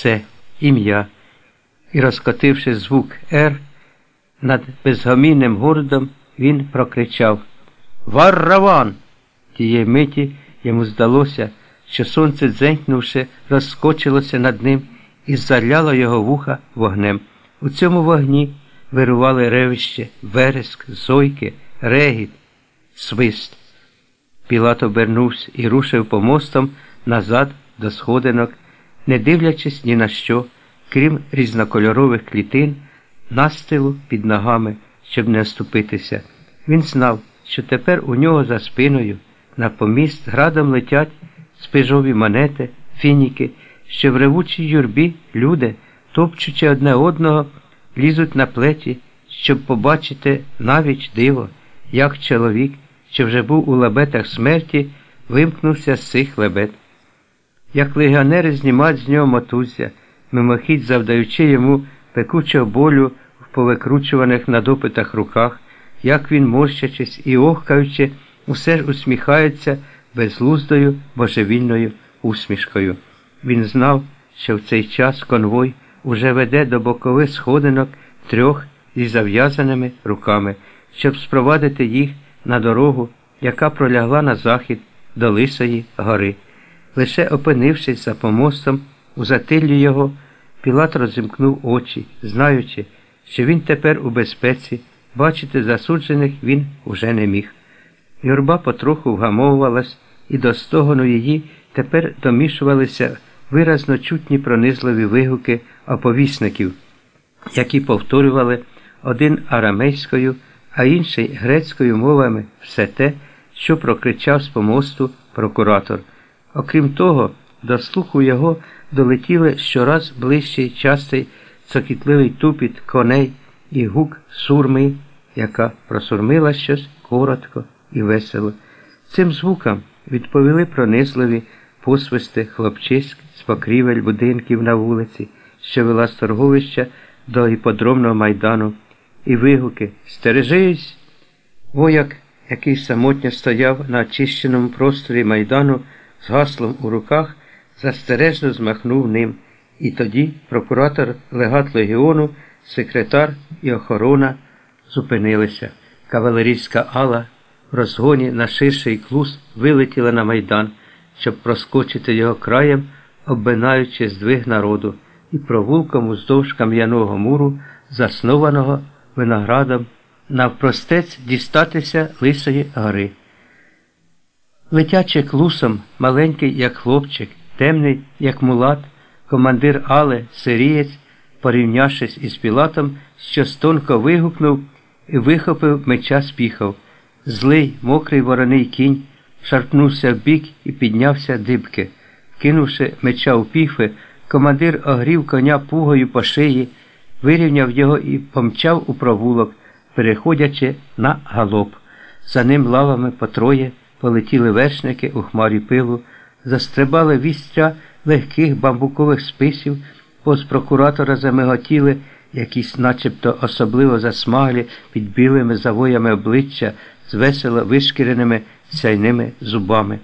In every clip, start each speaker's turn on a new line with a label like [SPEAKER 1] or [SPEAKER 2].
[SPEAKER 1] все, ім'я, і, розкотивши звук Р, над безгомінним городом він прокричав Варраван! Тієї миті йому здалося, що сонце, дзенькнувши, розскочилося над ним і заляло його вуха вогнем. У цьому вогні вирували ревище, вереск, зойки, регіт, свист. Пілат обернувся і рушив помостом назад до сходинок, не дивлячись ні на що, крім різнокольорових клітин, настилу під ногами, щоб не оступитися. Він знав, що тепер у нього за спиною на поміст градом летять спижові монети, фініки, що в ревучій юрбі люди, топчучи одне одного, лізуть на плеті, щоб побачити навіть диво, як чоловік, що вже був у лабетах смерті, вимкнувся з цих лебед. Як легіонери знімають з нього мотузя, мимохідь завдаючи йому пекучого болю в повикручуваних на допитах руках, як він, морщачись і охкаючи, усе ж усміхається безглуздою божевільною усмішкою. Він знав, що в цей час конвой уже веде до бокових сходинок трьох зі зав'язаними руками, щоб спровадити їх на дорогу, яка пролягла на захід до Лисої гори. Лише опинившись за помостом, у затиллі його, Пілат розімкнув очі, знаючи, що він тепер у безпеці, бачити засуджених він уже не міг. Юрба потроху вгамовувалась, і до стогону її тепер домішувалися виразно чутні пронизливі вигуки оповісників, які повторювали один арамейською, а інший грецькою мовами все те, що прокричав з помосту прокуратор. Окрім того, до слуху його долетіли щораз ближчий частий цокітливий тупіт коней і гук сурми, яка просурмила щось коротко і весело. Цим звукам відповіли пронизливі посвисти хлопчиськ з покрівель будинків на вулиці, що вела з торговища до іподромного майдану, і вигуки Стережись! Вояк, який самотньо стояв на очищеному просторі майдану з гаслом у руках, застережно змахнув ним. І тоді прокуратор легат легіону, секретар і охорона зупинилися. Кавалерійська ала в розгоні на ширший клус вилетіла на майдан, щоб проскочити його краєм, оббинаючи здвиг народу, і провулком уздовж кам'яного муру, заснованого виноградом, навпростець дістатися Лисої гори. Летячи клусом, маленький, як хлопчик, темний, як мулат, командир Але, сирієць, порівнявшись із Пілатом, що стонко вигукнув і вихопив меча спіхав. Злий, мокрий вороний кінь шарпнувся вбік і піднявся дибки. Кинувши меча у піхви, командир огрів коня пугою по шиї, вирівняв його і помчав у провулок, переходячи на галоп. За ним лавами по троє полетіли вершники у хмарі пилу, застрибали вістря легких бамбукових списів, поз прокуратора замиготіли якісь начебто особливо засмаглі під білими завоями обличчя з весело вишкіреними сяйними зубами.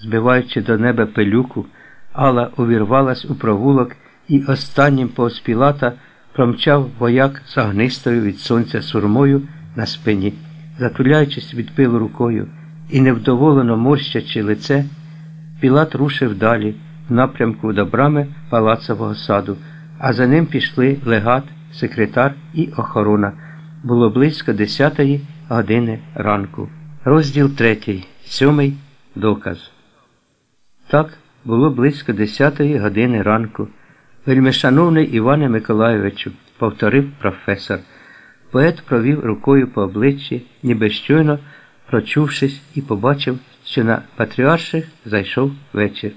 [SPEAKER 1] Збиваючи до неба пилюку, Алла увірвалась у провулок і останнім повз Пілата промчав вояк з від сонця сурмою на спині, затуляючись від пилу рукою і невдоволено морщачи лице, Пілат рушив далі в напрямку до брами палацового саду, а за ним пішли легат, секретар і охорона. Було близько десятої години ранку. Розділ третій. Сьомий доказ. Так, було близько десятої години ранку. Вельмишановний Іване Миколайовичу, повторив професор. Поет провів рукою по обличчі, ніби щойно прочувшись, і побачив, що на патріарших зайшов вечір.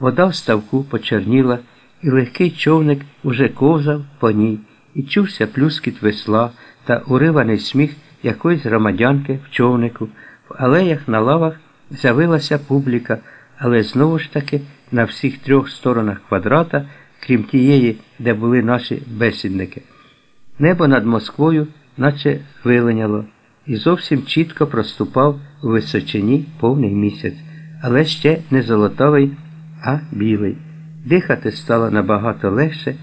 [SPEAKER 1] Вода в ставку почерніла, і легкий човник уже ковзав по ній, і чувся плюскіт весла та уриваний сміх якоїсь громадянки в човнику. В алеях на лавах з'явилася публіка, але знову ж таки на всіх трьох сторонах квадрата, крім тієї, де були наші бесідники. Небо над Москвою, наче виленяло, і зовсім чітко проступав у височині повний місяць, але ще не золотовий, а білий. Дихати стало набагато легше.